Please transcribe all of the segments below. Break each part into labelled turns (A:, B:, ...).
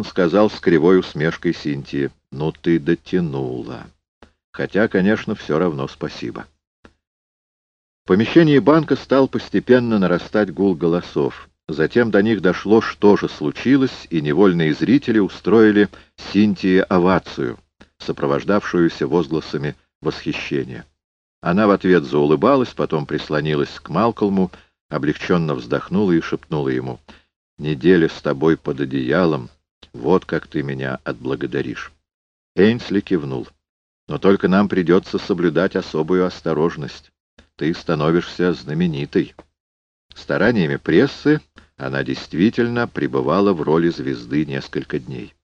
A: он сказал с кривой усмешкой Синтии, «Ну ты дотянула. Хотя, конечно, все равно спасибо». В помещении банка стал постепенно нарастать гул голосов. Затем до них дошло, что же случилось, и невольные зрители устроили Синтии овацию, сопровождавшуюся возгласами восхищения. Она в ответ заулыбалась, потом прислонилась к Малкольму, облегченно вздохнула и шепнула ему, «Неделя с тобой под одеялом, вот как ты меня отблагодаришь». Эйнсли кивнул. «Но только нам придется соблюдать особую осторожность. Ты становишься знаменитой». Стараниями прессы она действительно пребывала в роли звезды несколько дней.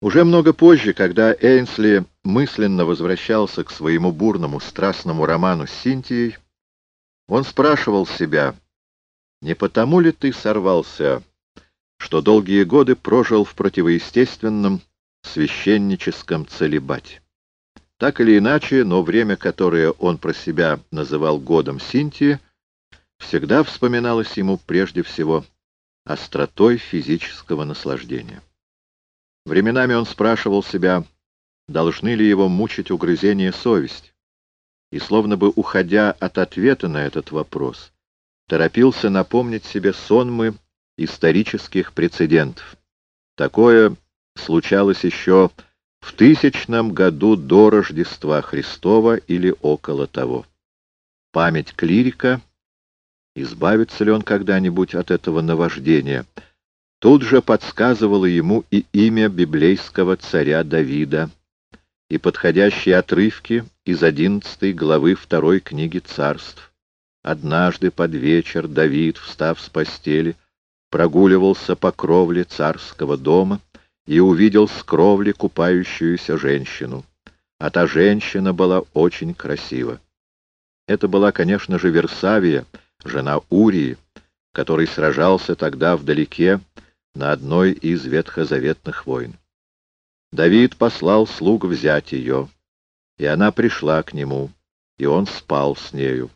A: Уже много позже, когда Эйнсли мысленно возвращался к своему бурному страстному роману с Синтией, он спрашивал себя, не потому ли ты сорвался, что долгие годы прожил в противоестественном священническом целебате? Так или иначе, но время, которое он про себя называл годом Синтии, всегда вспоминалось ему прежде всего остротой физического наслаждения. Временами он спрашивал себя, должны ли его мучить угрызения совести, и, словно бы уходя от ответа на этот вопрос, торопился напомнить себе сонмы исторических прецедентов. Такое случалось еще в тысячном году до Рождества Христова или около того. Память клирика, избавится ли он когда-нибудь от этого наваждения, тут же подсказывала ему и имя библейского царя Давида, и подходящие отрывки из одиннадцатой главы второй книги царств. Однажды под вечер Давид, встав с постели, прогуливался по кровле царского дома, и увидел с кровли купающуюся женщину. А та женщина была очень красива. Это была, конечно же, Версавия, жена Урии, который сражался тогда вдалеке на одной из ветхозаветных войн. Давид послал слуг взять ее, и она пришла к нему, и он спал с нею.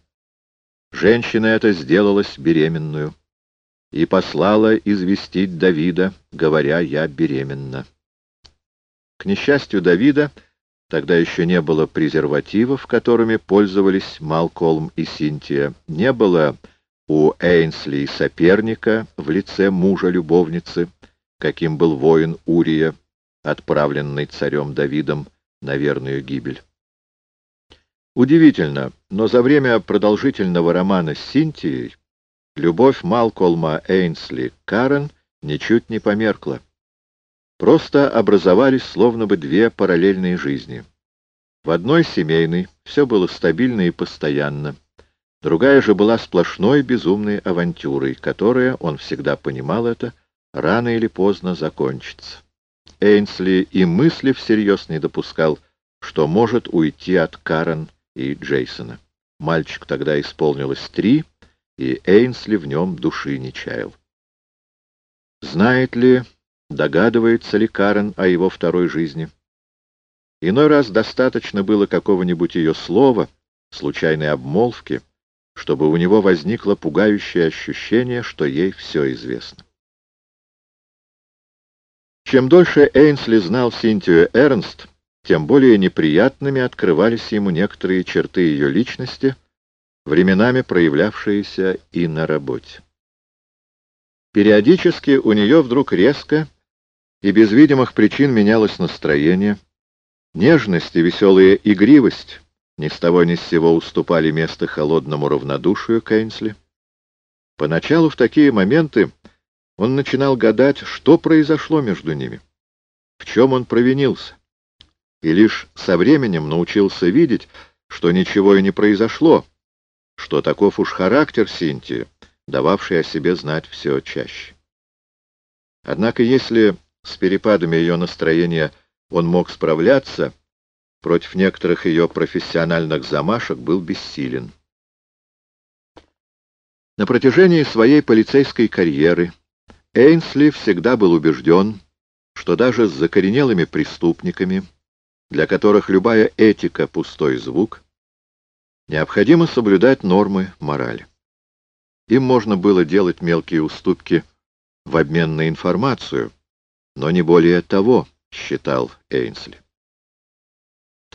A: Женщина эта сделалась беременную и послала известить Давида, говоря, «Я беременна». К несчастью Давида, тогда еще не было презервативов, которыми пользовались Малколм и Синтия, не было у Эйнсли соперника в лице мужа-любовницы, каким был воин Урия, отправленный царем Давидом на верную гибель. Удивительно, но за время продолжительного романа с Синтией Любовь Малколма Эйнсли Карен ничуть не померкла. Просто образовались словно бы две параллельные жизни. В одной семейной все было стабильно и постоянно. Другая же была сплошной безумной авантюрой, которая, он всегда понимал это, рано или поздно закончится. Эйнсли и мысли всерьез не допускал, что может уйти от Карен и Джейсона. Мальчик тогда исполнилось три — и Эйнсли в нем души не чаял. Знает ли, догадывается ли Карен о его второй жизни? Иной раз достаточно было какого-нибудь ее слова, случайной обмолвки, чтобы у него возникло пугающее ощущение, что ей все известно. Чем дольше Эйнсли знал Синтию Эрнст, тем более неприятными открывались ему некоторые черты ее личности — временами проявлявшиеся и на работе. Периодически у нее вдруг резко и без видимых причин менялось настроение. Нежность и веселая игривость ни с того ни с сего уступали место холодному равнодушию Кейнсли. Поначалу в такие моменты он начинал гадать, что произошло между ними, в чем он провинился, и лишь со временем научился видеть, что ничего и не произошло, что таков уж характер Синтии, дававший о себе знать все чаще. Однако если с перепадами ее настроения он мог справляться, против некоторых ее профессиональных замашек был бессилен. На протяжении своей полицейской карьеры Эйнсли всегда был убежден, что даже с закоренелыми преступниками, для которых любая этика — пустой звук, Необходимо соблюдать нормы морали. Им можно было делать мелкие уступки в обмен на информацию, но не более того, считал Эйнсли.